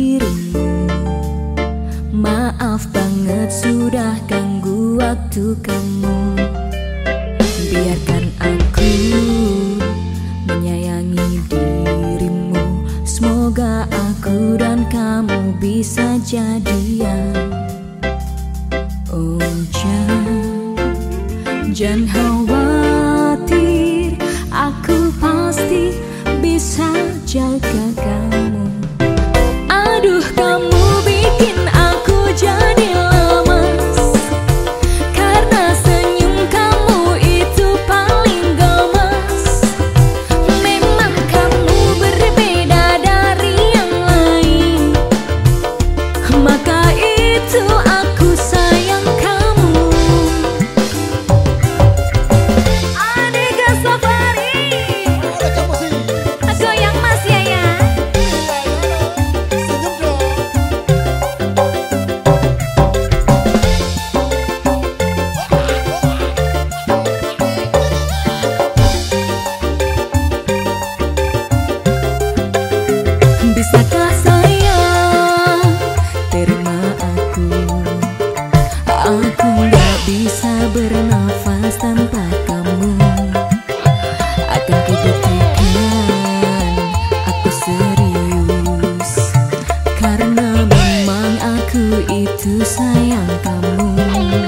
sendiri Maaf banget sudah ganggu waktu kamu. Biarkan aku menyayangi dirimu. Semoga aku dan kamu bisa jadian. Oh jangan khawatir. Aku pasti bisa jaga kamu. 細かいつ sayang kamu.